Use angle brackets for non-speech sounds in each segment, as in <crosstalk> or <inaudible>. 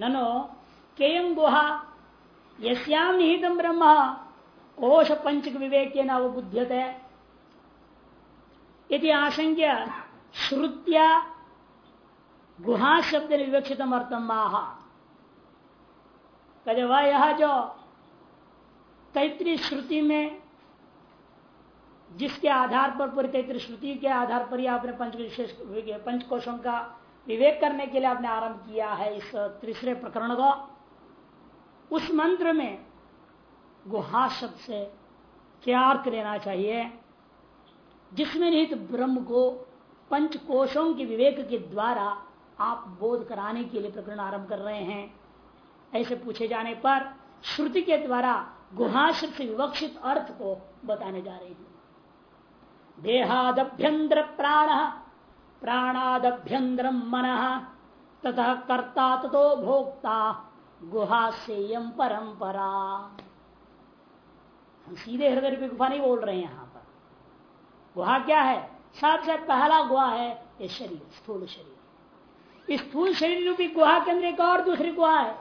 ननो केयम गुहा। यश्याम निहितम ब्रह्म। कोश पंचक विवेक न अवबुध्यते यदि आशंक्य श्रुत्या गुहा शब्द विवक्षित अर्थम माह। कहे वह यह जो तैतृ श्रुति में, जिसके आधार पर पूरी तैतृ श्रुति के आधार पर ही आपने पंच विशेष पंचकोशों का विवेक करने के लिए आपने आरंभ किया है इस तीसरे प्रकरण को। उस मंत्र में गुहा शब्द से क्या अर्थ लेना चाहिए? जिसमें निहित ब्रह्म को पंच कोशों के विवेक के द्वारा आप बोध कराने के लिए प्रकरण आरंभ कर रहे हैं। ऐसे पूछे जाने पर श्रुति के द्वारा गुहा शब्द से विवक्षित अर्थ को बताने जा रहे हैं। देहादभ्यंतर प्राण प्राणादभ्यंतर मन। तथा कर्ता तथो भोक्ता गुहा से परंपरा हम सीधे हृदय रूपी गुफा नहीं बोल रहे हैं यहाँ पर। गुहा क्या है? सबसे पहला गुहा है ये शरीर, स्थूल शरीर। इस स्थूल शरीर रूपी गुहा के अंदर एक और दूसरी गुहा है।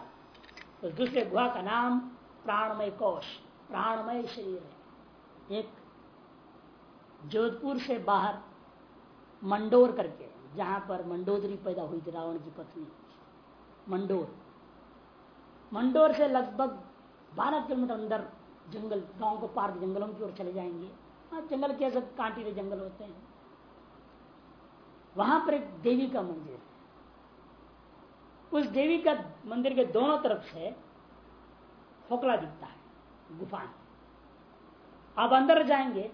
उस दूसरे गुहा का नाम प्राणमय कोश, प्राणमय शरीर है। एक जोधपुर से बाहर मंडोर करके, जहाँ पर मंडोदरी पैदा हुई थी रावण की पत्नी। मंडोर। मंडोर से लगभग 12 किलोमीटर अंदर जंगल, गाँव को पार जंगलों की ओर चले जाएँगे। हाँ जंगल कैसे कांटीले जंगल होते हैं। वहाँ पर एक देवी का मंदिर है। उस देवी का मंदिर के दोनों तरफ़ से खोखला दिखता है गुफा आप अंदर जाएँगे,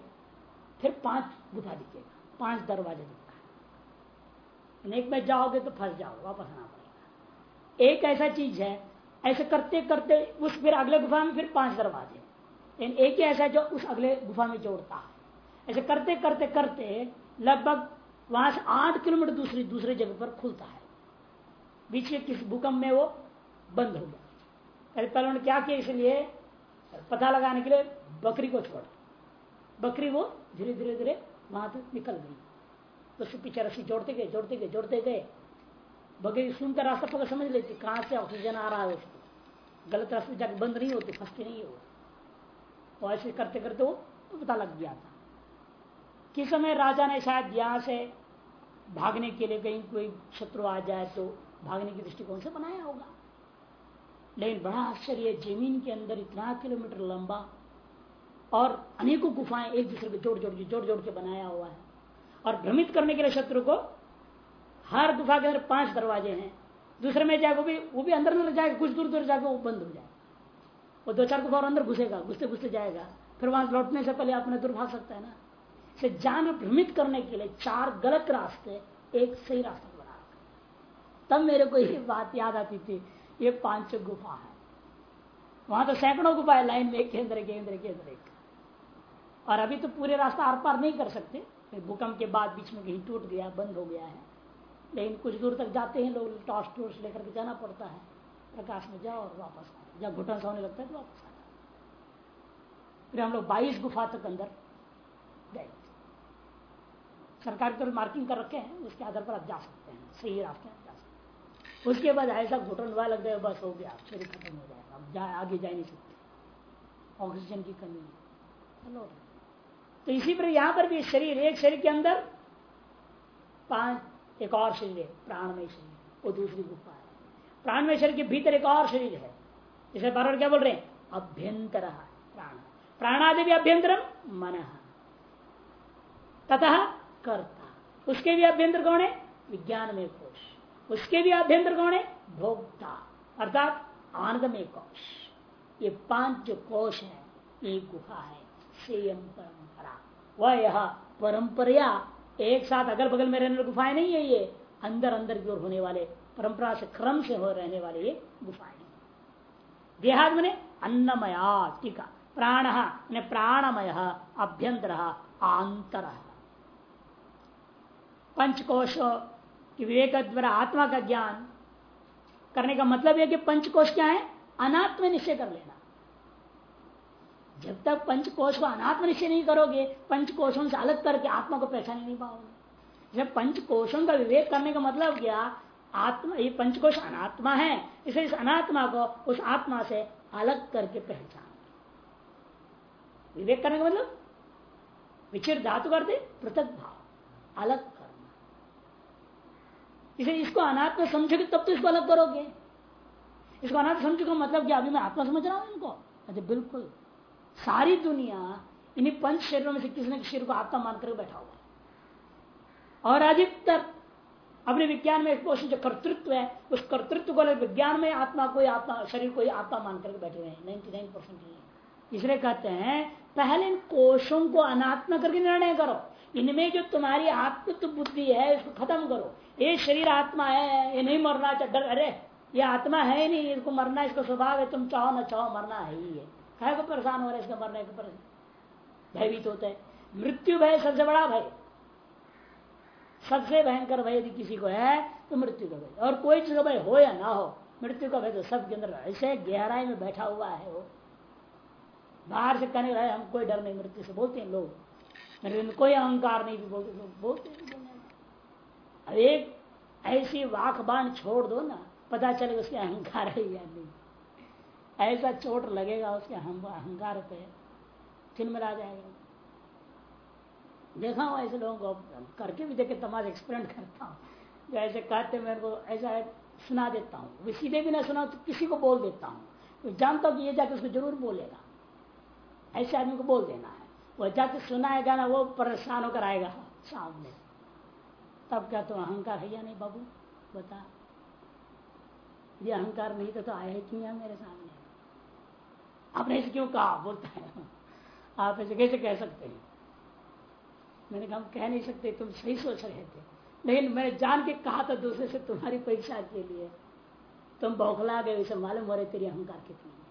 फिर पाँच गुफा दिखेगा। पाँच दरवाजे दिखता है। एक में जाओगे तो फंस जाओ वापस आना पड़ेगा। एक ऐसा चीज़ है, ऐसे करते करते उस फिर अगले गुफा में फिर पाँच दरवाजे। एक ही ऐसा जो उस अगले गुफा में जोड़ता है। ऐसे करते करते करते लगभग वहाँ से आठ किलोमीटर दूसरी, दूसरे जगह पर खुलता है। बीच के किस भूकंप में वो बंद हो गया। पहले पहले उन्होंने क्या किया इसलिए? पता लगाने के लिए बकरी को छोड़ा। बकरी वो धीरे धीरे धीरे वहाँ तक निकल गई। तो उसके पीछे रस्सी जोड़ते गए जोड़ते गए जोड़ते गए। बकरी सुनकर रास्ता पकड़ समझ लेती, कहाँ से ऑक्सीजन आ रहा है उसको। गलत रास्ते जाकर बंद नहीं होती, फंसती नहीं हो तो ऐसे करते करते वो पता लग गया था। किस समय राजा ने शायद यहाँ से भागने के लिए कहीं कोई शत्रु आ जाए तो भागने की दृष्टिकोण से बनाया होगा। लेकिन बड़ा आश्चर्य, ज़मीन के अंदर इतना किलोमीटर लंबा और अनेकों गुफाएँ एक दूसरे को जोड़ जोड़ के जोड़ जोड़ के बनाया हुआ है। और भ्रमित करने के लिए शत्रु को हर गुफा के अंदर पाँच दरवाजे हैं। दूसरे में जाए वो भी वो भी अंदर अंदर जाएगा, कुछ दूर दूर जाकर वो बंद हो जाए वो दो चार गुफा और अंदर घुसेगा, घुसते घुसते जाएगा। फिर वहाँ लौटने से पहले अपने दूर भाग सकता है ना? से जान भ्रमित करने के लिए चार गलत रास्ते, एक सही रास्ता बना तब मेरे को ये बात याद आती थी, ये पाँच गुफा है। वहाँ तो सैकड़ों गुफा है लाइन में एक केंद्र केंद्र केंद्र एक। और अभी तो पूरे रास्ता आर पार नहीं कर सकते। भूकंप के बाद बीच में कहीं टूट गया, बंद हो गया है। लेकिन कुछ दूर तक जाते हैं लोग, टॉर्च टॉर्च लेकर के जाना पड़ता है। प्रकाश में जाओ और वापस आए जब घुटन सा होने लगता है तो वापस आ फिर हम लोग बाईस गुफा तक अंदर गए। सरकार की तरफ़ मार्किंग कर रखे हैं, उसके आधार पर आप जा सकते हैं, सही रास्ते जा सकते हैं। उसके बाद ऐसा घुटन हुआ लग गया बस हो गया शरीर खत्म हो जाएगा, अब जा, आगे जा नहीं सकते। ऑक्सीजन की कमी है। तो इसी पर यहाँ पर भी शरीर, एक शरीर के अंदर पाँच, एक और शरीर है, प्राणमय शरीर, वो दूसरी गुफा है। प्राणमय शरीर के भीतर एक और शरीर है। इसे बार क्या बोल रहे हैं? अभ्यंतर, प्राण। प्राणादि भी अभ्यंतरम मन। तथा कर्ता। उसके भी अभ्यंतर कौन है? विज्ञान में कोश। उसके भी अभ्यंतर कौन है? भोक्ता। अर्थात आनंद में कोश। ये पाँच जो कोश है, एक गुफा है। सेयम परंपरा वह यह परंपरा एक साथ अगल बगल में रहने वाली गुफाएँ नहीं है ये अंदर अंदर की ओर होने वाले परंपरा से क्रम से हो रहने वाले ये गुफाएँ देहाद मैंने अन्नमया टीका, प्राण मैंने प्राणमय, अभ्यंतर, आंतर। पंचकोश की विवेक द्वारा आत्मा का ज्ञान करने का मतलब यह कि पंचकोश क्या है? अनात्म निश्चय कर लेना। जब तक पंचकोश को अनात्म निश्चय नहीं करोगे, पंचकोशों से अलग करके आत्मा को पहचान नहीं पाओगे। जब पंचकोशों का विवेक करने का मतलब क्या आत्मा, ये पंचकोश अनात्मा है इसे इस अनात्मा को उस आत्मा से अलग करके पहचान। विवेक करने का मतलब? विचिर धातु करते, पृथक भाव, अलग करना। इसे इसको अनात्मा समझोगे तब तो इसको अलग करोगे। इसको अनाथ समझो मतलब क्या? अभी मैं आत्मा समझ रहा हूँ इनको। अच्छा बिल्कुल। सारी दुनिया इन्हीं पंच शरीरों में से किसी न किसी शरीर को आत्मा मानकर बैठा हुआ और अधिकतर अपने विज्ञान में जो कर्तृत्व है, उस कर्तृत्व को विज्ञान में आत्मा को आत्मा, शरीर को आत्मा मानकर बैठे हुए हैं। नाइन इसलिए कहते हैं, पहले इन कोशों को अनात्मा करके निर्णय करो। इनमें जो तुम्हारी आत्मत्व बुद्धि है, इसको खत्म करो। ये शरीर आत्मा है, ये नहीं मरना डर अरे, ये आत्मा है नहीं, इसको मरना, इसका स्वभाव है, तुम चाहो ना चाहो, मरना है ही है। कहे को परेशान हो रहा इसका मरने के परेशान। भयभीत होता है। मृत्यु भय सबसे बड़ा भय। सबसे भयंकर भय यदि किसी को है तो मृत्यु का भय। और कोई चीज़ का भय हो या ना हो, मृत्यु का भय तो सबके अंदर ऐसे गहराई में बैठा हुआ है वो। बाहर से कहने रहे हम कोई डर नहीं, मृत्यु से बोलते हैं लोग। कोई अहंकार नहीं, भी बोलते लोग। बोलते अब एक ऐसी वाक बाण छोड़ दो ना, पता चले उसके अहंकार है या नहीं। ऐसा चोट लगेगा उसके अहंकार पे फिर मिला जाएगा। देखा हूँ ऐसे लोगों को करके भी देखे तमाश एक्सपेरिमेंट करता हूँ। जो ऐसे कहते मेरे को ऐसा सुना देता हूँ। सीधे भी ना सुना तो किसी को बोल देता हूँ। तो जानता हूँ कि ये जाके उसको ज़रूर बोलेगा। ऐसे आदमी को बोल देना है। वह जाके सुनाएगा ना वो परेशान होकर आएगा सामने। तब क्या तो अहंकार है या नहीं बाबू? बता। ये अहंकार नहीं तो, तो आया क्यों मेरे सामने? आपने ऐसे क्यों कहा? बोलता है। आप ऐसे कैसे कह सकते हैं? मैंने कहा कह नहीं सकते, तुम सही सोच रहे थे। लेकिन मैंने जान के कहा था दूसरे से, तुम्हारी परीक्षा के लिए। तुम बौखला गए, उसे मालूम हो रहे तेरी अहंकार कितनी है।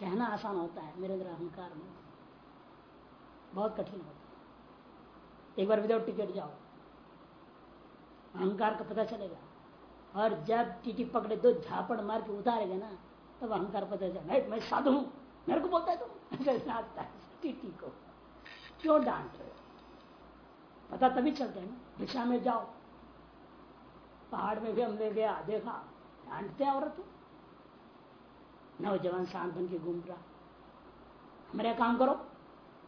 कहना आसान होता है, मेरे अंदर अहंकार में बहुत कठिन होता है। एक बार विदाउट टिकट जाओ। अहंकार का पता चलेगा। और जब टीटी पकड़े, दो झापड़ मार के उतारेगा ना तब अहंकार पता चलेगा मैं मैं साधु हूँ। मेरे को बोलता है तुम ऐसा टीटी को। क्यों डांट रहे पता तभी चलते हैं ना, दिशा में जाओ। पहाड़ में भी हम ले गया, देखा, डांटते हैं औरत। नौजवान शांत बन के घूम रहा। हमारे काम करो,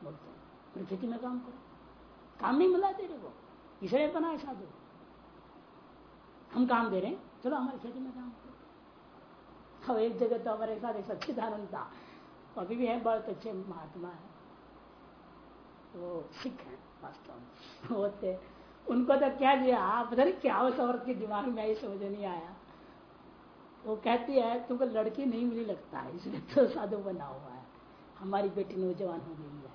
बोलते हैं। मेरी में काम करो। काम नहीं मिला तेरे को। इसलिए बना है साधु। हम काम दे रहे हैं। चलो हमारी खेती में काम करो। अब एक जगह तो हमारे साथ एक सच्चिदानंद था। अभी भी है, बहुत अच्छे महात्मा है। वो सिख है, वास्तव में। होते उनको तो क्या दिया आप पता नहीं क्या उस औरत के दिमाग में आई, समझ नहीं आया। वो कहती है, तुमको लड़की नहीं मिली, लगता है। इसलिए तो साधु बना हुआ है। हमारी बेटी नौजवान हो गई है।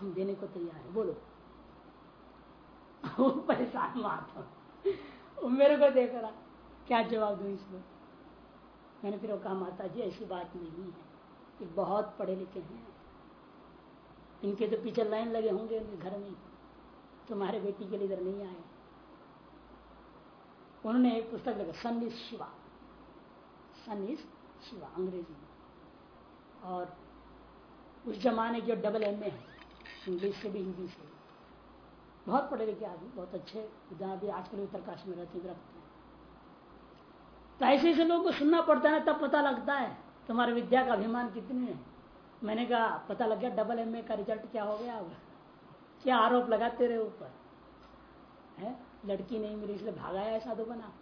हम देने को तैयार है। बोलो। <laughs> वो परेशान माता वो मेरे को देख रहा, क्या जवाब दू इसमें? मैंने फिर वो कहा माता जी ऐसी बात नहीं है। कि बहुत पढ़े लिखे हैं। इनके तो पीछे लाइन लगे होंगे उनके घर में। तुम्हारे बेटी के लिए इधर नहीं आए। उन्होंने एक पुस्तक लिखा, sun is Shiva. Sun is Shiva, अंग्रेज़ी में। और उस जमाने की डबल एम ए है। इंग्लिश से भी, हिंदी से बहुत पढ़े लिखे आदमी, बहुत अच्छे। जहाँ भी आजकल उत्तरकाश में रहते रखते हैं। तो ऐसे ऐसे लोगों को सुनना पड़ता है ना, तब पता लगता है तुम्हारे विद्या का अभिमान कितनी है। मैंने कहा, पता लग गया डबल एमए का रिज़ल्ट क्या हो गया अब? क्या आरोप लगाते रहे ऊपर? है? लड़की नहीं मिली, इसलिए भागाया है साधु बना।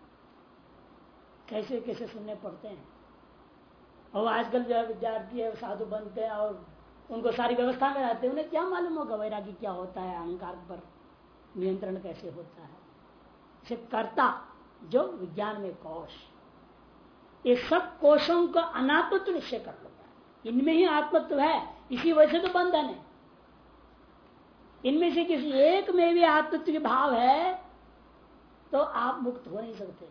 कैसे कैसे सुनने पड़ते हैं? और आजकल जो है विद्यार्थी है साधु बनते हैं और उनको सारी व्यवस्था में रहते हैं। उन्हें क्या मालूम होगा वैरागी क्या होता है, अहंकार पर नियंत्रण कैसे होता है? इसे कर्ता, जो विज्ञान में कोश ये सब कोशों का अनात्मत्व निश्चय कर लो इनमें ही आत्मत्व है, इसी वजह से तो बंधन है। इनमें से किसी एक में भी आत्मत्व के भाव है तो आप मुक्त हो नहीं सकते।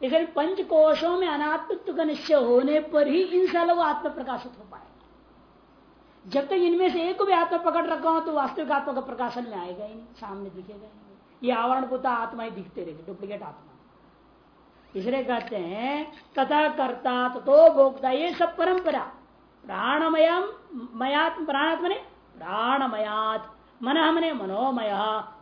इसलिए पंच कोशों में अनात्मत्व का निश्चय होने पर ही इनसे अलग आत्म प्रकाशित हो पाएगा। जब तक इनमें से एक भी आत्मा पकड़ रखा हो तो वास्तविक आत्मा का प्रकाशन में आएगा ही नहीं, सामने दिखेगा ही नहीं। ये आवरण पुता आत्मा ही दिखते रहेगी, डुप्लीकेट आत्मा। इसलिए कहते हैं, तथा कर्ता तो भोक्ता, ये सब परंपरा। प्राणमयम मयात प्राणात्म ने प्राणमयात। मन हमने मनोमय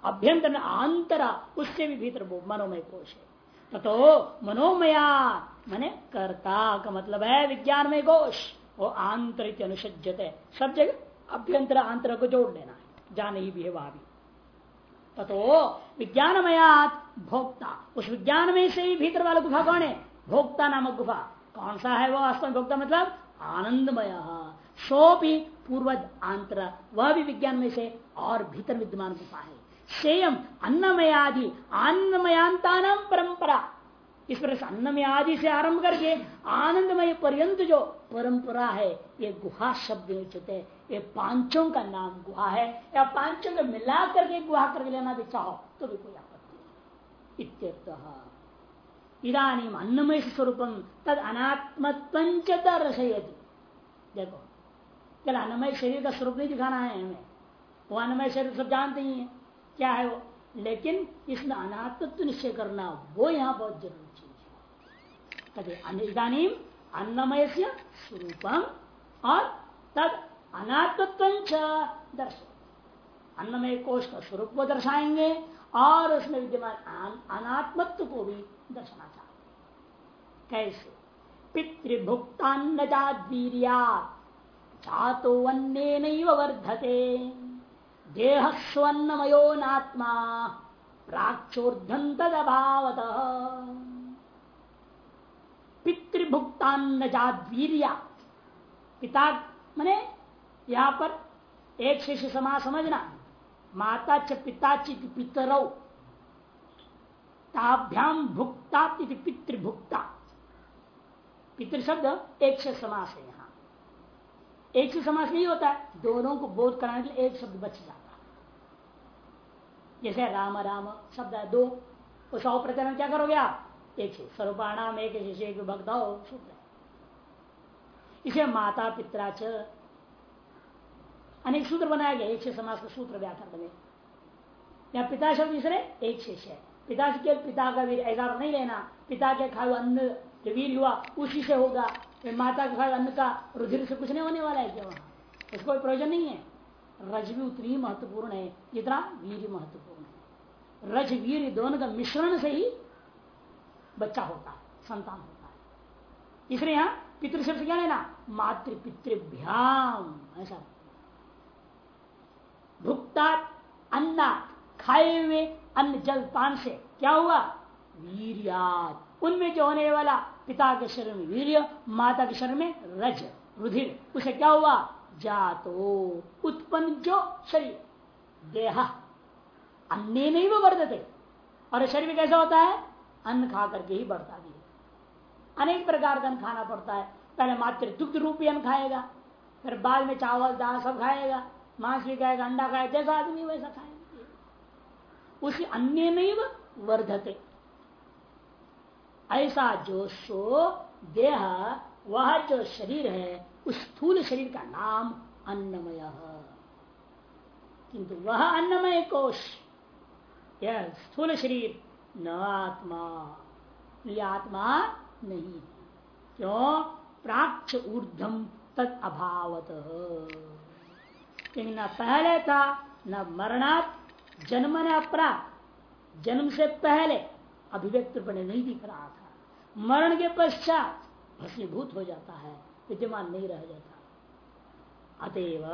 अभ्यंतर आंतरा, उससे भी भीतर मनोमय कोश है। तथो मनोमया मने कर्ता का मतलब है विज्ञानमय कोश। वो आंतरिक है। सब जगह अभ्यंतर आंतर को जोड़ लेना है। जाने ही भी है वहाँ भी। ततो विज्ञानमयात भोक्ता। उस विज्ञान में से ही भीतर वाला गुफा कौन है? भोक्ता नामक गुफा। कौन सा है वो वास्तव में भोक्ता? मतलब आनंदमय। सो भी पूर्व आंतर। वह भी विज्ञान में से और भीतर विद्यमान गुफा है। शेयम अन्नमयादि। अन्नमयांता परंपरा। इस प्रकार से अन्नमय आदि से आरंभ करके आनंदमय पर्यंत जो परंपरा है, ये गुहा शब्द उचित है। ये पाँचों का नाम गुहा है। या पाँचों को मिला करके गुहा करके लेना भी चाहो तो भी कोई आपत्ति इधानी अन्नमय स्वरूपम तद अनात्म दर्शयती। देखो चल अन्नमय शरीर का स्वरूप नहीं दिखाना है हमें, वो अन्नमय शरीर सब जानते ही है, क्या है वो? लेकिन इसमें अनात्मत्व निश्चय करना वो यहाँ बहुत ज़रूरी चीज़ है। इधानी अन्नमय से स्वरूपम और तद अनात्मत्व दर्शन अन्नमय कोष का स्वरूप को दर्शाएँगे और उसमें विद्यमान अनात्मत्व को भी दर्शाना चाहते कैसे? पितृभुक्तान्न जावीरिया चातो अन्य वर्धते। देह स्वन्नमयो नात्मा प्राक्षोर्धन तदभावत पितृभुक्तान्न जावीरिया पिता, मने, यहाँ पर एक शिष्य समाज समझना माता च पिता चित पितरौ। ताभ्याम भुक्ता पितृभुक्ता। पितृ शब्द एक से समास है यहाँ। एक से समास नहीं होता है दोनों को बोध कराने के लिए एक शब्द बच जाता है। जैसे राम राम शब्द है, दो। तो सौ प्रकरण क्या करोगे आप? एक से सर्वपाणाम एक शिष्य एक भक्ता हो। शुद्ध इसे माता पिता च अनेक सूत्र बनाया गया, एक से समाज का सूत्र व्याकरण में। या पिता शब्द दूसरे एक शेष है पिता से केवल पिता का वीर, ऐसा नहीं लेना। पिता के खाए अन्न जो वीर हुआ, उसी से होगा। माता के खाए अन्न का रुधिर से कुछ नहीं होने वाला है क्या उसको कोई प्रयोजन नहीं है। रज भी उतनी महत्वपूर्ण है, जितना वीर महत्वपूर्ण है। रज, वीर दोनों का मिश्रण से ही बच्चा होता है, संतान होता है। इसलिए यहाँ पितृशब्द क्या लेना? मातृ पितृभ्याम ऐसा। भुगता अन्ना, खाए हुए अन्न जल पान से। क्या हुआ? वीरियात उनमें जो होने वाला पिता के शरीर में वीर्य, माता के शरीर में रज, रुधिर। उसे क्या हुआ? जातो, उत्पन्न जो शरीर, देह। अन्य नहीं वो वर्धते और शरीर में कैसा होता है? अन्न खा करके ही बढ़ता भी अनेक प्रकार का अन्न खाना पड़ता है। पहले मात्र दुग्ध रूपी अन्न खाएगा, फिर बाद में चावल, दाल सब खाएगा। मांस भी खाएगा अंडा खाएगा जैसा आदमी वैसा खाएगा उसी अन्य नहीं वर्धते। ऐसा जो सो देह, वह जो शरीर है, उस स्थूल शरीर का नाम अन्नमय। किंतु वह अन्नमय कोश, यह स्थूल शरीर, न आत्मा। यह आत्मा नहीं, क्यों? प्राक्ष ऊर्धम तद अभावत। क्योंकि न पहले था, न मरणात्, जन्म ने अपराध जन्म से पहले अभिव्यक्त बने नहीं दिख रहा था। मरण के पश्चात भस्मीभूत हो जाता है, विद्यमान नहीं रह जाता। अतएव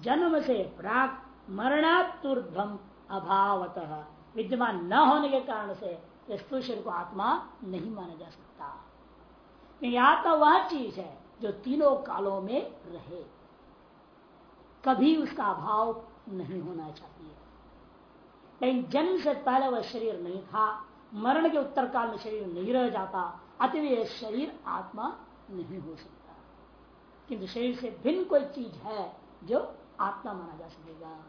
जन्म से प्राक मरणात्म अभावत, विद्यमान न होने के कारण से शरीर को आत्मा नहीं माना जा सकता। क्योंकि आत्मा वह चीज़ है जो तीनों कालों में रहे। कभी उसका अभाव नहीं होना चाहिए। लेकिन जन्म से पहले वह शरीर नहीं था, मरण के उत्तर काल में शरीर नहीं रह जाता अतः यह शरीर आत्मा नहीं हो सकता। किंतु शरीर से भिन्न कोई चीज़ है जो आत्मा माना जा सकेगा।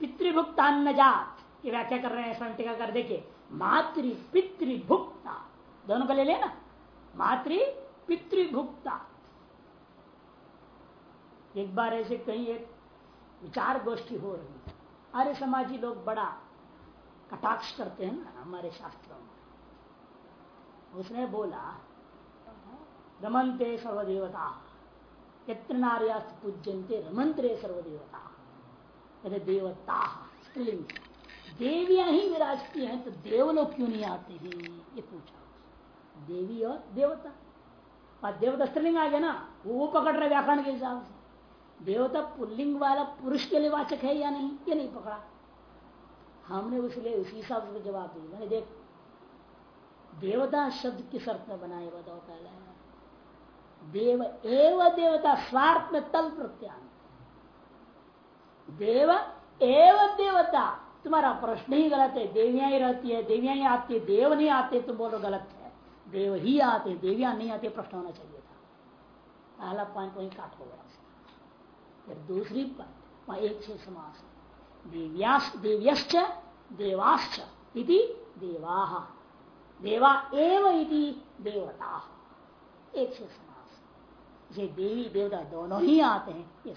पितृभुक्तान्न जात ये व्याख्या कर रहे हैं स्मरण कर देखिए मातृ पितृभुक्ता दोनों को ले लेना। मातृ पितृभुक्ता एक बार ऐसे कहीं एक विचार गोष्ठी हो रही है। आर्य समाजी लोग बड़ा कटाक्ष करते हैं ना हमारे शास्त्रों में। उसने बोला, रमनते सर्वदेवता, यत्र नार्यास्त पूज्यंते रमंत्रे सर्वदेवता। कहते, देवता, स्त्रीलिंग, देवियाँ ही विराजती हैं तो देवलोग क्यों नहीं आते हैं? ये पूछा देवी और देवता। और देवता स्त्रीलिंग आ गया ना, वो पकड़ रहे व्याकरण के हिसाब से। देवता पुल्लिंग वाला पुरुष के लिए वाचक है या नहीं? ये नहीं पकड़ा। हमने उसके उसी हिसाब से जवाब दिया। मैंने देख देवता शब्द किस अर्थ में बनाए बताओ पहले देव एव देवता स्वार्थ में तल प्रत्यान। देव एव देवता, तुम्हारा प्रश्न ही गलत है। देवियाँ ही रहती है, देवियाँ ही आती है देव नहीं आते, तुम बोलो गलत है। देव ही आते, देवियाँ नहीं आते, प्रश्न होना चाहिए था। पहला पॉइंट वही काट हो गया। फिर दूसरी वहाँ एक से समास। देव्यास देवाश्च इति देवा। देवा एव इति देवता। एक से समास। इसे देवी, देवता दोनों ही आते हैं, ये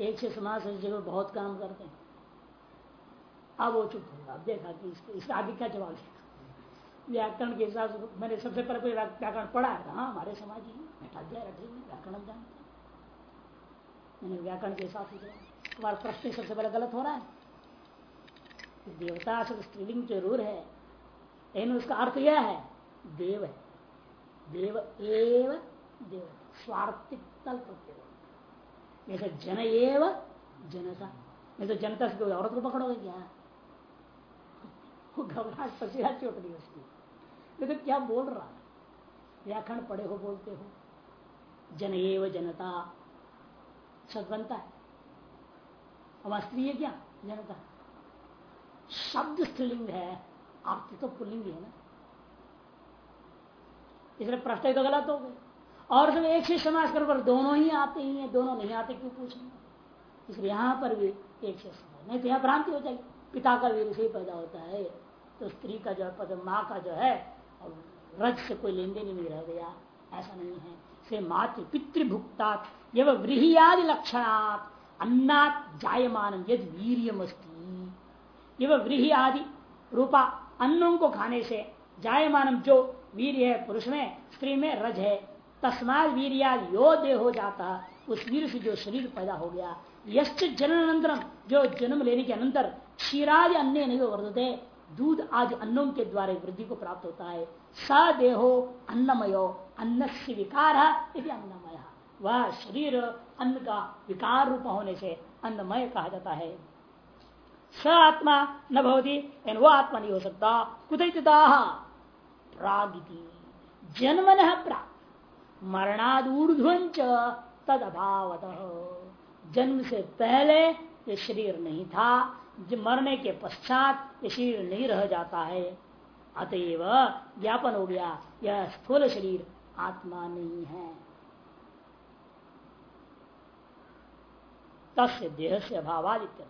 एक से समास जगह बहुत काम करते हैं। अब वो चुप होगा अब देखा कि इसके इस आगे क्या जवाब देगा व्याकरण के हिसाब से मैंने सबसे पहले कोई व्याकरण पढ़ा है। हाँ हमारे समाज ही दिया रटे व्याकरण जानते मैंने व्याकरण के हिसाब से तुम्हारा प्रश्न सबसे पहले गलत हो रहा है। देवता सब स्त्रीलिंग ज़रूर है, लेकिन उसका अर्थ यह है, देव है। देव एव देव स्वार्थिक तल प्रत्यय जैसे जन एव जनता। नहीं तो जनता से कोई औरत को पकड़ोगे क्या? वो घबराहट पसीना चोट नहीं उसकी। तो क्या बोल रहा? है व्याकरण पढ़े हो, बोलते हो। जन एव जनता। शब्द बनता है। अब स्त्री है क्या? जनता। शब्द स्त्रीलिंग है। अर्थ तो पुल्लिंग है ना। इसलिए प्रश्न तो गलत हो गए। और सब एक ही समाज कर पर दोनों ही आते ही हैं, दोनों नहीं आते, क्यों पूछेंगे? इसलिए यहाँ पर भी एक से समाज। नहीं तो यहाँ भ्रांति हो जाएगी। पिता का वीर से पैदा होता है। तो स्त्री का जो है माँ का जो है रज से कोई लेन देन नहीं रह गया। ऐसा नहीं है। से मातृ पितृभुक्ता यह व्रीहियादि लक्षणात् अन्नात जायमान यद वीरियमस्ती। यह व्रीहि आदि रूपा अन्नों को खाने से जायमान जो वीर है, पुरुष में, स्त्री में रज है, तस्मात वीरिया यो देह हो जाता, उस वीर से जो शरीर पैदा हो गया। यश्च जननंतरम जो जन्म लेने के अनंतर क्षीरादि अन्य नहीं वर्धते, दूध आदि अन्नों के द्वारा वृद्धि को प्राप्त होता है। स देहो अन्नमयो अन्न विकार अन्नमय वह शरीर अन्न का विकार रूप होने से अन्नमय कहा जाता है। स आत्मा न भवती वो आत्मा नहीं हो सकता। कुतः प्रागिति, जन्मन प्राग मरणादूर्ध्वंच तद अभावत जन्म से पहले ये शरीर नहीं था मरने के पश्चात ये शरीर नहीं रह जाता है। अतएव ज्ञापन हो गया, यह स्थूल शरीर आत्मा नहीं है। तस्य देह से अभावादित्य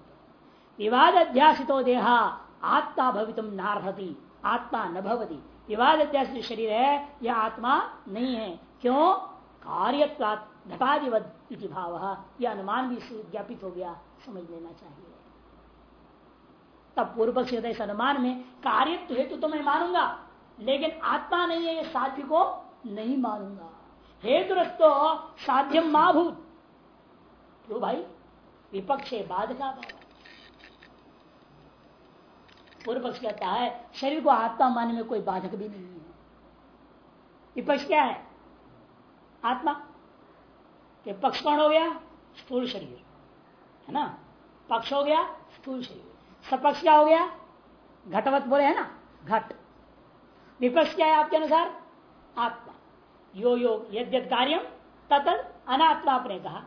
विवाद अध्यासितो देहा आत्मा भवितुम नारहती, आत्मा न भवती। विवाद अध्यासित शरीर है यह आत्मा नहीं है, क्यों? कार्य घटाधिवत भाव। यह अनुमान भी ज्ञापित हो गया, समझ लेना चाहिए। तब पूर्व से इस अनुमान में, कार्यत्व हेतु तो मैं मानूँगा, लेकिन आत्मा नहीं है, ये साध्य को नहीं मानूँगा। हेतु तो साध्यम माभूत। क्यों भाई? विपक्ष बाधका भाव पूर्व पक्ष कहता है, शरीर को आत्मा मानने में कोई बाधक भी नहीं है। विपक्ष क्या है? आत्मा। के पक्ष कौन हो गया? स्थूल शरीर। है ना? पक्ष हो गया, स्थूल शरीर। सपक्ष क्या हो गया? घटवत बोले, है ना? घट। विपक्ष क्या है आपके अनुसार? आत्मा। यो योग यद यद कार्यम तद अनात्मा आपने कहा।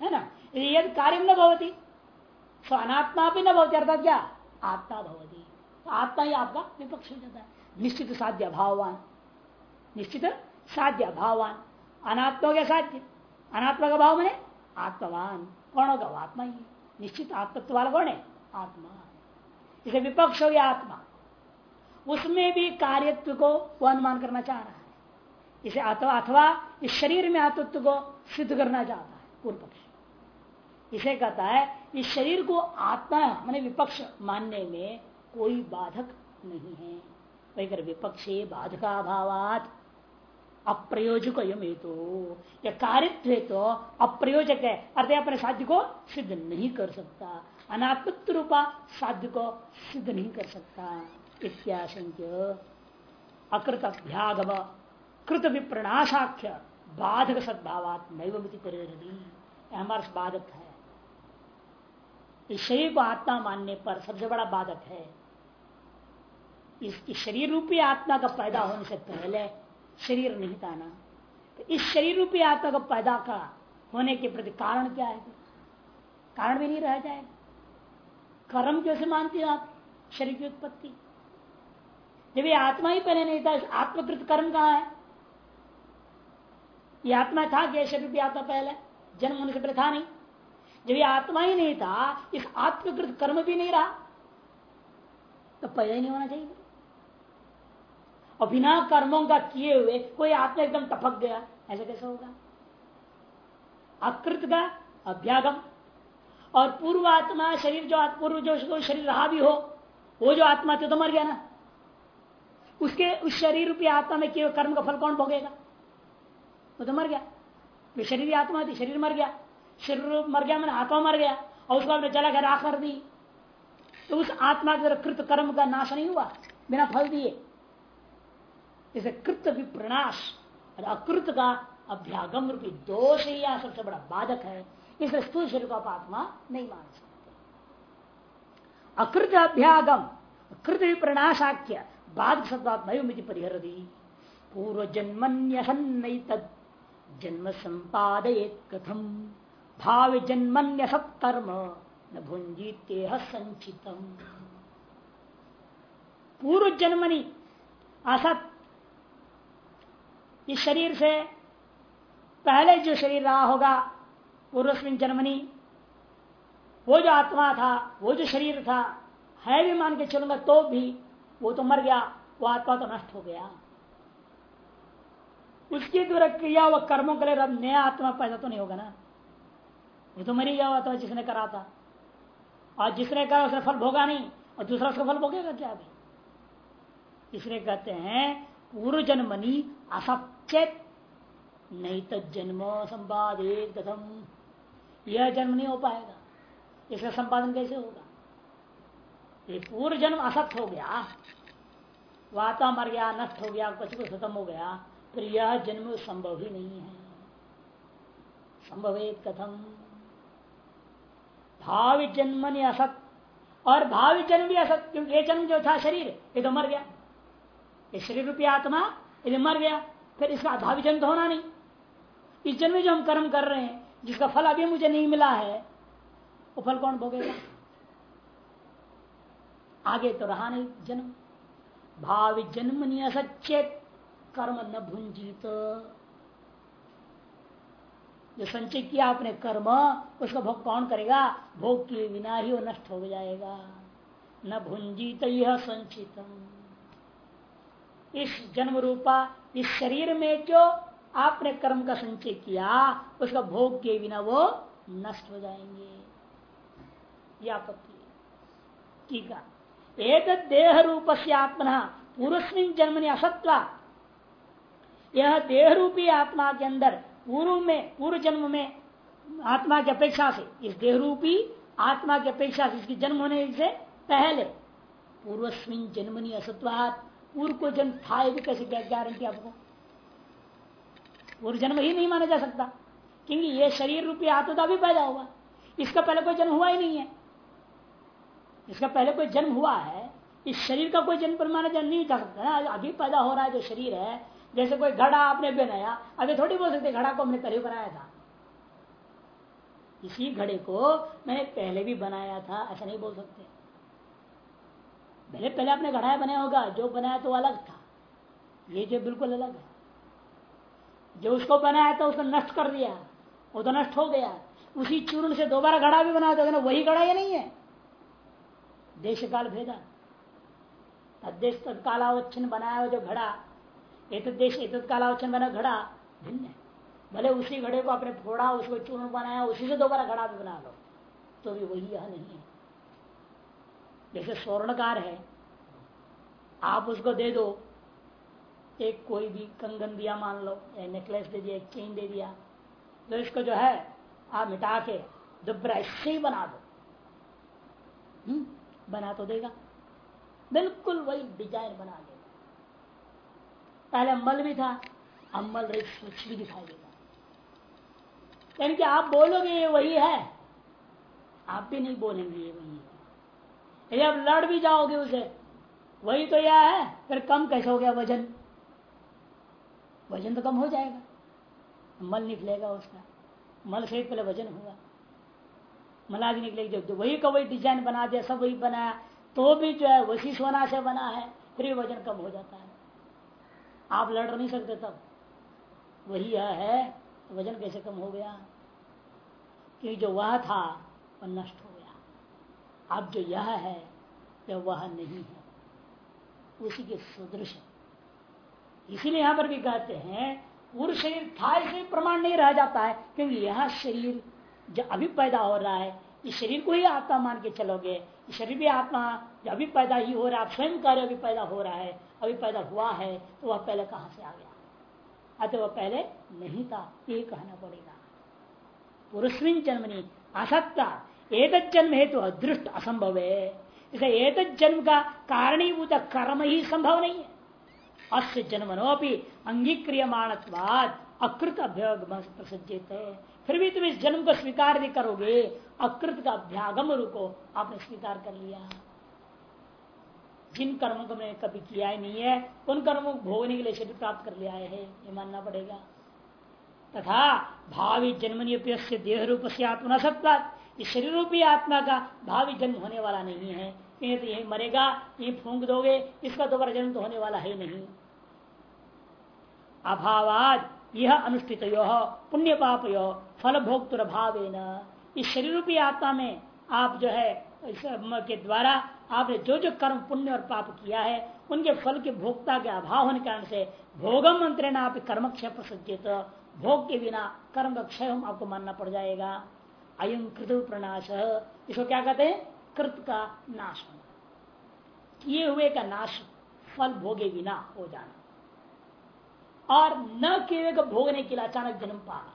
है ना? यद कार्यम न भवती तो अनात्मा भी न भवती, अर्थात क्या? आत्मा भवती। तो आत्मा ही आपका विपक्ष हो जाता है। निश्चित साध्य अभाववान निश्चित साध्य अभाववान अनात्मा के साध्य। अनात्मा का भाव मैंने आत्मवान। कौन होगा? आत्मा ही निश्चित आत्मत्व वाला कौन है? आत्मा। इसे विपक्ष हो गया आत्मा। उसमें भी कार्यत्व को अनुमान करना चाह रहा है। इसे अथवा अथवा इस शरीर में आत्मत्व को सिद्ध करना चाहता है। पूर्व पक्ष इसे कहता है, इस शरीर को आत्मा मैंने विपक्ष मानने में कोई बाधक नहीं है। वही कर विपक्षे बाधका भावात अप्रयोजक यम हेतु या कार्यत्व तो अप्रयोजक है। अर्थ अपने साध्य को सिद्ध नहीं कर सकता। अनात्मत्व रूपा साध्य को सिद्ध नहीं कर सकता। इत्याशंक्य। अकृत अभ्यागम कृत विप्रणाशाख्य बाधक सद्भावात नैवमिति हमारा बाधक है। इस शरीर को आत्मा मानने पर सबसे बड़ा बाधक है। इसकी शरीर रूपी आत्मा का पैदा होने से पहले शरीर नहीं था ना तो इस शरीर रूपी आत्मा का पैदा का होने के प्रति कारण क्या है? कारण भी नहीं रह जाएगा। कर्म कैसे मानते हो आप? शरीर की उत्पत्ति। जब ये आत्मा ही पहले नहीं था आत्मकृत कर्म कहा है? ये आत्मा था क्या शरीर की आत्मा पहले, जन्म होने से पहले था नहीं। जब ये आत्मा ही नहीं था, इस आत्मकृत कर्म भी नहीं रहा तो पैदा ही नहीं होना चाहिए। और बिना कर्मों का किए हुए कोई आत्मा एकदम टपक गया, ऐसा कैसे होगा? अकृत का अभ्यागम। और पूर्व आत्मा शरीर जो पूर्व जो शरीर रहा भी हो, वो जो आत्मा थे तो मर गया ना। उसके, उस शरीर रूपी आत्मा में किए कर्म का फल कौन भोगेगा? वो तो मर गया। शरीर आत्मा थी, शरीर मर गया। शरीर मर गया, मैंने आत्मा मर गया, और उसको आपने जला कर राख कर दी। तो उस आत्मा के कृत कर्म का नाश नहीं हुआ, बिना फल दिए। इसे कृत विप्रणाश और अकृत का अभ्यागम रूपी दोष ही यह सबसे बड़ा बाधक है। इसलिए स्थूल शरीर को आप आत्मा नहीं मान सकते। अकृत अभ्यागम, कृत विप्रणाशाख्य, बाध सत्वात्मति परिहर दी पूर्व जन्मन्य जन्म संपादय कथम। भाव जन्मन्य सत्कर्म। न भुंजीते संचितम। पूर्व जन्मनी असत इस शरीर से पहले जो शरीर रहा होगा पूर्वस्मिन जन्मनी। वो जो आत्मा था, वो जो शरीर था, है भी मान के चलूँगा तो भी वो तो मर गया, वो आत्मा तो नष्ट हो गया। उसकी द्वारा क्रिया व कर्मों के लिए नया आत्मा पैदा तो नहीं होगा ना। वो तो मरी गया हुआ था जिसने करा था। और जिसने करा, उसने फल भोगा नहीं, और दूसरा उसका फल भोगेगा क्या अभी इसलिए कहते हैं, पूर्व जन्मनी असचेत नहीं तो जन्म संपादित कथम। यह जन्म नहीं हो पाएगा। इसका संपादन कैसे होगा? ये पूर्व जन्म असत हो गया, वाता मर गया, नष्ट हो गया, कुछ कुछ खत्म हो गया, फिर यह जन्म संभव ही नहीं है। संभव एक कथम। भावी जन्म ने असत। और भावी जन्म भी असत, क्योंकि ये जन्म जो था शरीर, ये तो मर गया। ये शरीर रूपी आत्मा यदि मर गया। फिर इसका भावी जन्म तो होना नहीं। इस जन्म में जो हम कर्म कर रहे हैं, जिसका फल अभी मुझे नहीं मिला है, वो फल कौन भोगेगा? आगे तो रहा नहीं जन्म। भावी जन्म नहीं असचेत कर्म न भुंजित जो संचय किया आपने कर्म, उसका भोग कौन करेगा? भोग के बिना ही वो नष्ट हो जाएगा। न भुंजित यह संचितम। इस जन्म रूपा, इस शरीर में जो आपने कर्म का संचय किया, उसका भोग के बिना वो नष्ट हो जाएँगे। आपत्ति है। एक देह रूप से आत्मना पूर्वस्मिन जन्म ने असत्वा यह देह रूपी आत्मा के अंदर पूर्व में, पूर्व जन्म में आत्मा की अपेक्षा से, इस देहरूपी आत्मा की अपेक्षा से इसकी जन्म होने से पहले, पूर्वस्मिन जन्मनी असत्वात पूर्व को जन्म था भी कैसे गारंटी आपको? पूर्व जन्म ही नहीं माना जा सकता, क्योंकि ये शरीर रूपी आत्मता भी पैदा हुआ। इसका पहले कोई जन्म हुआ ही नहीं है। इसका पहले कोई जन्म हुआ है, इस शरीर का कोई जन्म पर माना जा नहीं जा सकता। ना अभी पैदा हो रहा है जो शरीर है जैसे कोई घड़ा आपने बनाया अभी थोड़ी बोल सकते, घड़ा को हमने पहले बनाया था। इसी घड़े को मैंने पहले भी बनाया था, ऐसा नहीं बोल सकते। पहले पहले आपने घड़ा बनाया होगा, जो बनाया तो अलग था। ये जो बिल्कुल अलग है। जो उसको बनाया था, उसको नष्ट कर दिया। वो तो नष्ट हो गया। उसी चूर्ण से दोबारा घड़ा भी बनाया था वही घड़ा ये नहीं है। देश काल भेदा। तदेश तत्कालावच्छिन्न बनाया हुआ जो घड़ा। देश एक कालावचन बना घड़ा भिन्न है। भले उसी घड़े को आपने फोड़ा उसको चूर्ण बनाया उसी से दोबारा घड़ा भी बना लो तो भी वही यह नहीं है। जैसे स्वर्णकार है आप उसको दे दो एक कोई भी कंगन दिया मान लो या नेकलेस दे दिया एक चेन दे दिया तो इसको जो है आप मिटा के दुबरा इससे ही बना दो। हम्म, बना तो देगा। बिल्कुल वही डिज़ाइन बना देगा पहले अम्बल भी था, अम्बल रही स्वच्छ भी दिखाई देगा। यानी कि आप बोलोगे ये वही है, आप भी नहीं बोलेंगे ये वही है। यदि आप लड़ भी जाओगे उसे, वही तो यह है, फिर कम कैसे हो गया वज़न? वज़न तो कम हो जाएगा, मल निकलेगा उसका, मल से पहले वज़न होगा। मलाज निकलेगी जो वही का वही डिज़ाइन बना दिया, सब वही बनाया तो भी जो है वसी सोना से बना है, फिर वज़न कम हो जाता है। आप लड़ नहीं सकते तब। वही है तो वज़न कैसे कम हो गया? क्योंकि जो वह था, वह नष्ट हो गया। अब जो यह है, यह वह नहीं है। उसी के सदृश। इसीलिए यहाँ पर भी कहते हैं, पूर्व शरीर था, इसे प्रमाण नहीं रह जाता है, क्योंकि यह शरीर जो अभी पैदा हो रहा है, इस शरीर को ही आत्मा मान के चलोगे। शरीर भी आत्मा जो अभी पैदा ही हो रहा है, आप स्वयं कार्य अभी पैदा हो रहा है। अभी पैदा हुआ है तो वह पहले कहाँ से आ गया? अतः वह पहले नहीं था, ये कहना पड़ेगा। पुरुषविन जन्मनी असत्ता एक जन्म हेतु अदृष्ट असंभव। है इसे एक जन्म का कारणीभूत कर्म ही संभव नहीं है। अस्य जन्मनोपि अंगीक्रियमाणत्वाद अकृत अभ्यागम प्रसज्जित है फिर भी तुम इस जन्म को स्वीकार नहीं करोगे, अकृत का अभ्यागम को आपने स्वीकार कर लिया। जिन कर्मों को मैंने कभी किया ही नहीं है, उन कर्मों को भोगने के लिए शरीर प्राप्त कर लिया है, ये मानना पड़ेगा। तथा भावी जन्मनी देह रूप से आत्मा सत्ता इस शरीर रूपी आत्मा का भावी जन्म होने वाला नहीं है। ये तो यही मरेगा यही फूंक दोगे, इसका दोबारा जन्म तो होने वाला है नहीं। अभावाद, यह अनुष्ठित यो पुण्य पाप यो फल भोक्तुर भाव इस शरीर रूपी आत्मा में आप जो है के द्वारा आपने जो जो कर्म, पुण्य और पाप किया है, उनके फल के भोक्ता के अभाव होने कारण से भोगम मंत्र आप कर्म क्षय प्रसज्जित भोग के बिना कर्म का क्षय आपको मानना पड़ जाएगा। अयम कृत प्रनाश इसको क्या कहते हैं? कृत का नाश होना। किए हुए का नाश फल भोगे बिना हो जाना। और न किए हुए को भोगने के लिए अचानक जन्म पाना।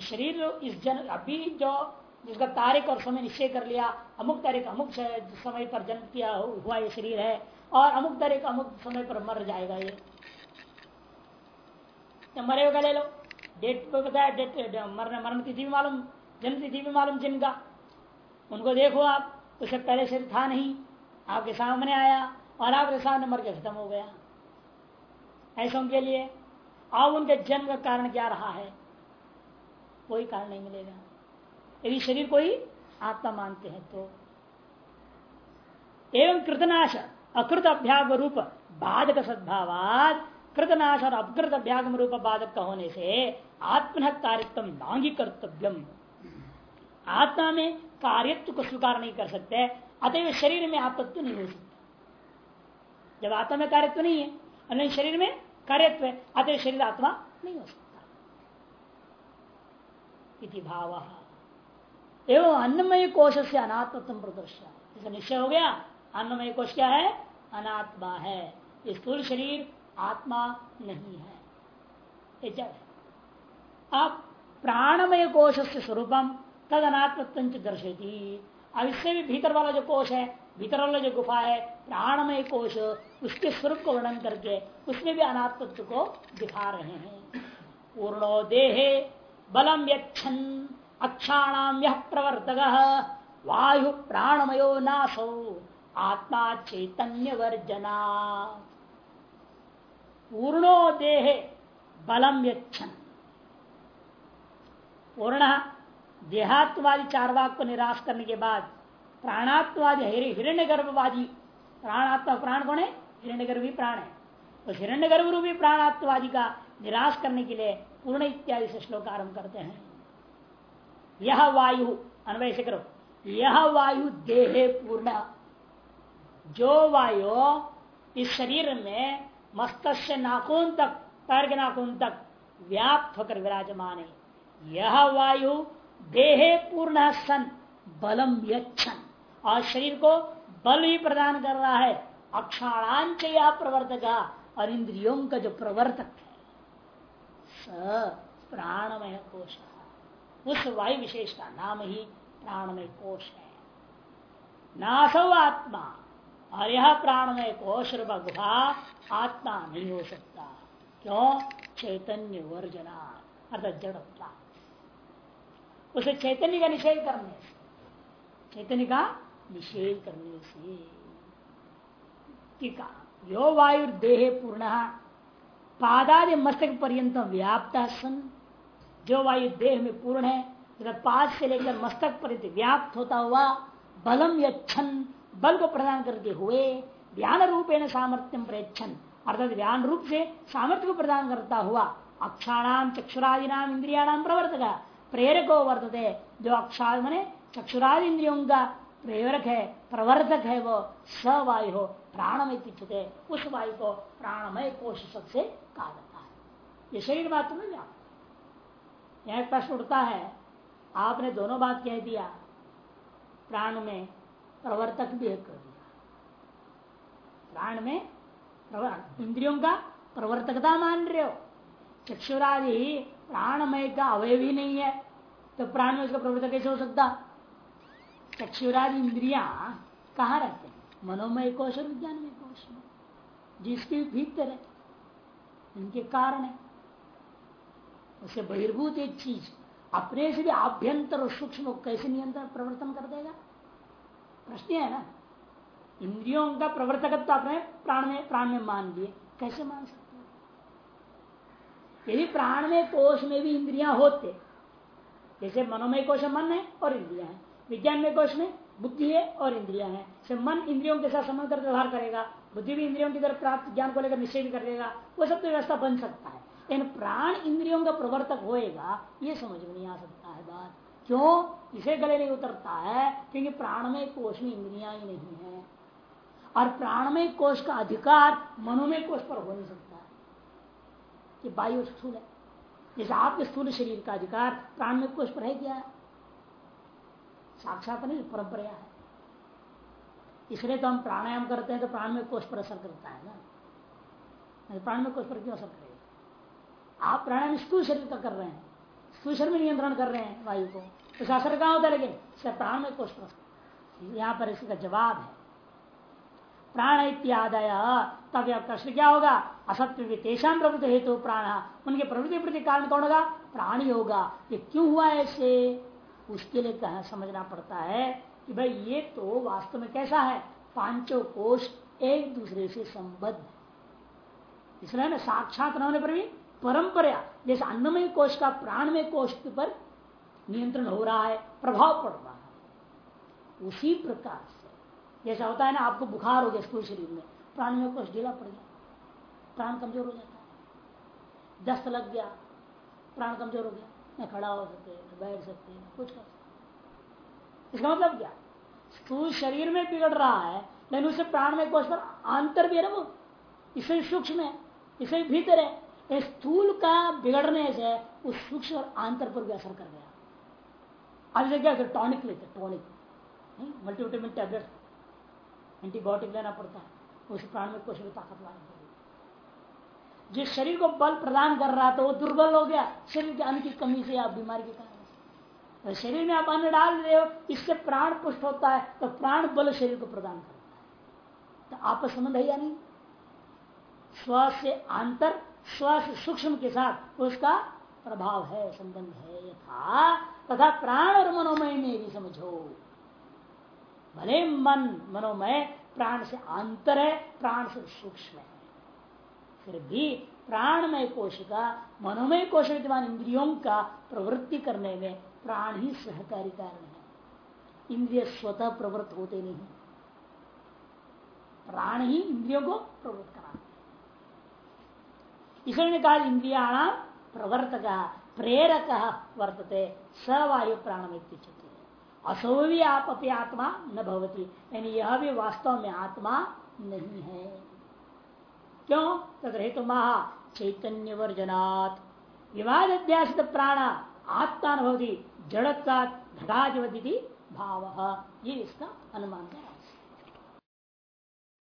शरीर इस जन्म अभी जो जिसका तारीख और समय निश्चय कर लिया, अमुक तारीख अमुक समय पर जन्म किया हुआ ये शरीर है, और अमुक तारीख अमुक समय पर मर जाएगा ये। तो मरे का ले लो। डेट पे बताया डेट मरने मरण तिथि भी मालूम, जन्म तिथि भी मालूम जिनका। उनको देखो आप, उसे पहले से था नहीं, आपके सामने आया, और आपके सामने मर के खत्म हो गया। ऐसा उनके लिए, अब उनके जन्म का कारण क्या रहा है? कोई कारण नहीं मिलेगा। यदि शरीर को ही आत्मा मानते हैं तो। एवं कृतनाश, अकृत अभ्याग रूप, बाधक सद्भावाद, कृतनाश और अपकृत अभ्यागम रूप बाधक का होने से आत्मन कार्यत्म नांगी कर्तव्यम आत्मा में कार्यत्व को स्वीकार नहीं कर सकते, अतएव शरीर में आत्मत्व नहीं हो सकता। जब आत्मा में कार्यत्व नहीं है और शरीर में कार्यत्व है, अतएव शरीर आत्मा नहीं हो सकता। भाव। एवं अन्नमय कोश से अनात्मत्म प्रदर्शन निश्चय हो गया? अन्नमय कोश क्या है? अनात्मा है। स्थूल शरीर, आत्मा नहीं है। है? अब प्राणमय कोश से स्वरूपम तद अनात्मत्व दर्शेती अब इससे भी भीतर वाला जो कोश है, भीतर वाला जो गुफा है, प्राणमय कोश, उसके स्वरूप को वर्णन करके उसमें भी अनात्मत्व को दिखा रहे हैं। पूर्णो देहे बलम यक्षन अक्षाणाम यह प्रवर्तक। वायु प्राणमयो नासो। आत्मा चैतन्य वर्जना पूर्णो देहे बलम यक्षन पूर्ण देहात्मवादी चारवाक को निराश करने के बाद प्राणात्मवादी हिरण्य गर्भवादी प्राणात्मा प्राण कौन है? हिरण्य गर्भी प्राण है। तो हिरण्य गर्भ रूपी प्राणात्मवादी का निराश करने के लिए पूर्ण इत्यादि से श्लोक आरंभ करते हैं। यह वायु, अन्वय से करो। यह वायु देहे पूर्ण। जो वायु इस शरीर में मस्तिष्क नाखून तक, पैर के नाखून तक व्याप्त होकर विराजमान है। यह वायु देहे पूर्ण सन, बलम यक्षण और शरीर को बल भी प्रदान कर रहा है। अक्षाणांच यह प्रवर्तक और इंद्रियों का जो प्रवर्तक है, स प्राणमय कोश उस वायु विशेष का नाम ही प्राणमय कोश है। नासो आत्मा, और यह प्राणमय कोश गुहा आत्मा नहीं हो सकता। क्यों? चैतन्य वर्जना, अर्थात जड़ता उसे चैतन्य का निषेध करने से, चैतन्य का निषेध करने से। टीका यो वायु देह पूर्ण, पादादि मस्तक पर्यंत व्याप्त सन। जो वायु देह में पूर्ण है पाद से लेकर मस्तक पर्यंत व्याप्त होता हुआ बलम यन बल को प्रदान करते हुए, ज्ञान रूपेण सामर्थ्यम प्रयच्छन, अर्थात ज्ञान रूप से सामर्थ्य को प्रदान करता हुआ अक्षाणाम चक्षुरादि नाम इंद्रियाणाम प्रवर्तक, प्रेरक वर्तते। जो अक्षार मने चक्षुरादि इंद्रियों का प्रेरक है, प्रवर्तक है, वो सवायु हो, प्राणमय उस वायु को प्राणमय कोश सबसे कहा जाता है। ये शरीर मात्र में व्याप्त यह प्रश्न उठता है, आपने दोनों बात कह दिया, प्राण में प्रवर्तक भी कर दिया। प्राण में इंद्रियों का प्रवर्तकता मान रहे हो। चक्षुरादि प्राणमय का अवय भी नहीं है तो प्राण में उसका प्रवर्तक कैसे हो सकता? चक्षुरादि इंद्रिया कहाँ रहते हैं? मनोमय कोश और विज्ञानमय कोश में, जिसके भीतर है, इनके कारण है। उसे बहिर्भूत एक चीज़, अपने से भी आभ्यंतर और सूक्ष्म कैसे नियंत्रण प्रवर्तन कर देगा? प्रश्न है ना, इंद्रियों का प्रवर्तक अपने प्राण में प्राण में मान लिए, कैसे मान सकते यदि प्राण में कोष में भी इंद्रियाँ होते, जैसे मनोमय कोश मन है और इंद्रिया है, विज्ञान में कोश में बुद्धि है और इंद्रिया है मन इंद्रियों के साथ संबंध कर व्यवहार करेगा, बुद्धि भी इंद्रियों की तरफ़ प्राप्त, ज्ञान को लेकर निश्चय भी करेगा वो सब तो व्यवस्था बन सकता है। लेकिन प्राण इंद्रियों का प्रवर्तक होएगा, ये समझ में नहीं आ सकता है बात। क्यों? इसे गले नहीं उतरता है, क्योंकि प्राण में कोष में इंद्रिया ही नहीं है। और प्राणमय कोष का अधिकार मनोमय कोष पर हो नहीं सकता है। कि वायु स्थूल है। जैसे आपके स्थूल शरीर का अधिकार प्राणमय कोष पर है क्या? साक्षात नहीं परंपरा है। इसलिए तो हम प्राणायाम करते हैं तो प्राण में कोष पर असर करता है ना। प्राण में कोष पर क्यों असर करेगा आप प्राणायाम स्थूल शरीर का कर रहे हैं। स्थूल शरीर में नियंत्रण कर रहे हैं वायु को। तो शास्त्र कहा होता है, लेकिन प्राण में कोष यहाँ पर इसका जवाब है। प्राण इत्यादय, तब यह प्रश्न क्या होगा? असत्य विशेषाम प्रवृत्ति हेतु प्राण। उनके प्रवृत्ति प्रति कारण कौन होगा? प्राणी होगा। ये क्यों हुआ ऐसे? उसके लिए कहा, समझना पड़ता है कि भाई, ये तो वास्तव में कैसा है? पाँचों कोष एक दूसरे से संबद्ध इसलिए ना साक्षात न होने पर भी परंपरा, जैसे अन्नमय कोष का प्राणमय कोष पर नियंत्रण हो रहा है, प्रभाव पड़ रहा है। उसी प्रकार से, जैसा होता है ना, आपको बुखार हो गया स्थूल शरीर में प्राण में कुछ ढीला पड़ गया, प्राण कमज़ोर हो जाता है। दस्त लग गया, प्राण कमज़ोर हो गया, न खड़ा हो सकते, न बैठ सकते, न कुछ कर सकते। इसका मतलब क्या? स्थूल शरीर में बिगड़ रहा है, लेकिन उसे प्राण में कोष पर आंतर भी है ना वो, इसे सूक्ष्म है, इसे भीतर है। स्थूल का बिगड़ने से उस सूक्ष्म और आंतर पर भी असर कर गया। आज क्या टॉनिक लेते टॉनिक मल्टीविटामिन टैबलेट एंटीबायोटिक लेना पड़ता है, उस प्राण में कुछ भी ताकत लाने लिए। जिस शरीर को बल प्रदान कर रहा था वो दुर्बल हो गया। शरीर के अन्न की कमी से या बीमारी के कारण तो शरीर में आप अन्न डाल रहे हो, इससे प्राण पुष्ट होता है तो प्राण बल शरीर को प्रदान करता है। तो आपस संबंध है या नहीं? स्व से आंतर सूक्ष्म के साथ उसका प्रभाव है, संबंध है, यथा, तथा प्राण और मनोमय में भी समझो। भले मन मनोमय, प्राण से अंतर है, प्राण से सूक्ष्म है। फिर भी प्राणमय कोशिका, मनोमय कोश विद्यमान इंद्रियों का प्रवृत्ति करने में प्राण ही सहकारी कारण है। इंद्रिय स्वतः प्रवृत्त होते नहीं। प्राण ही इंद्रियों को प्रवृत्त कराते इसलिए कहा इंद्रिया प्रवर्तक, प्रेरक वर्तते सवायु प्राण असो भी आप अपनी आत्मा न भवती, यानी यह भी वास्तव में आत्मा नहीं है। क्यों? तदहेतु महा चैतन्य वर्जनात् विवाद अध्यासित प्राण आत्मा न भवती जड़ता घटाधिपति भाव। ये इसका अनुमान है।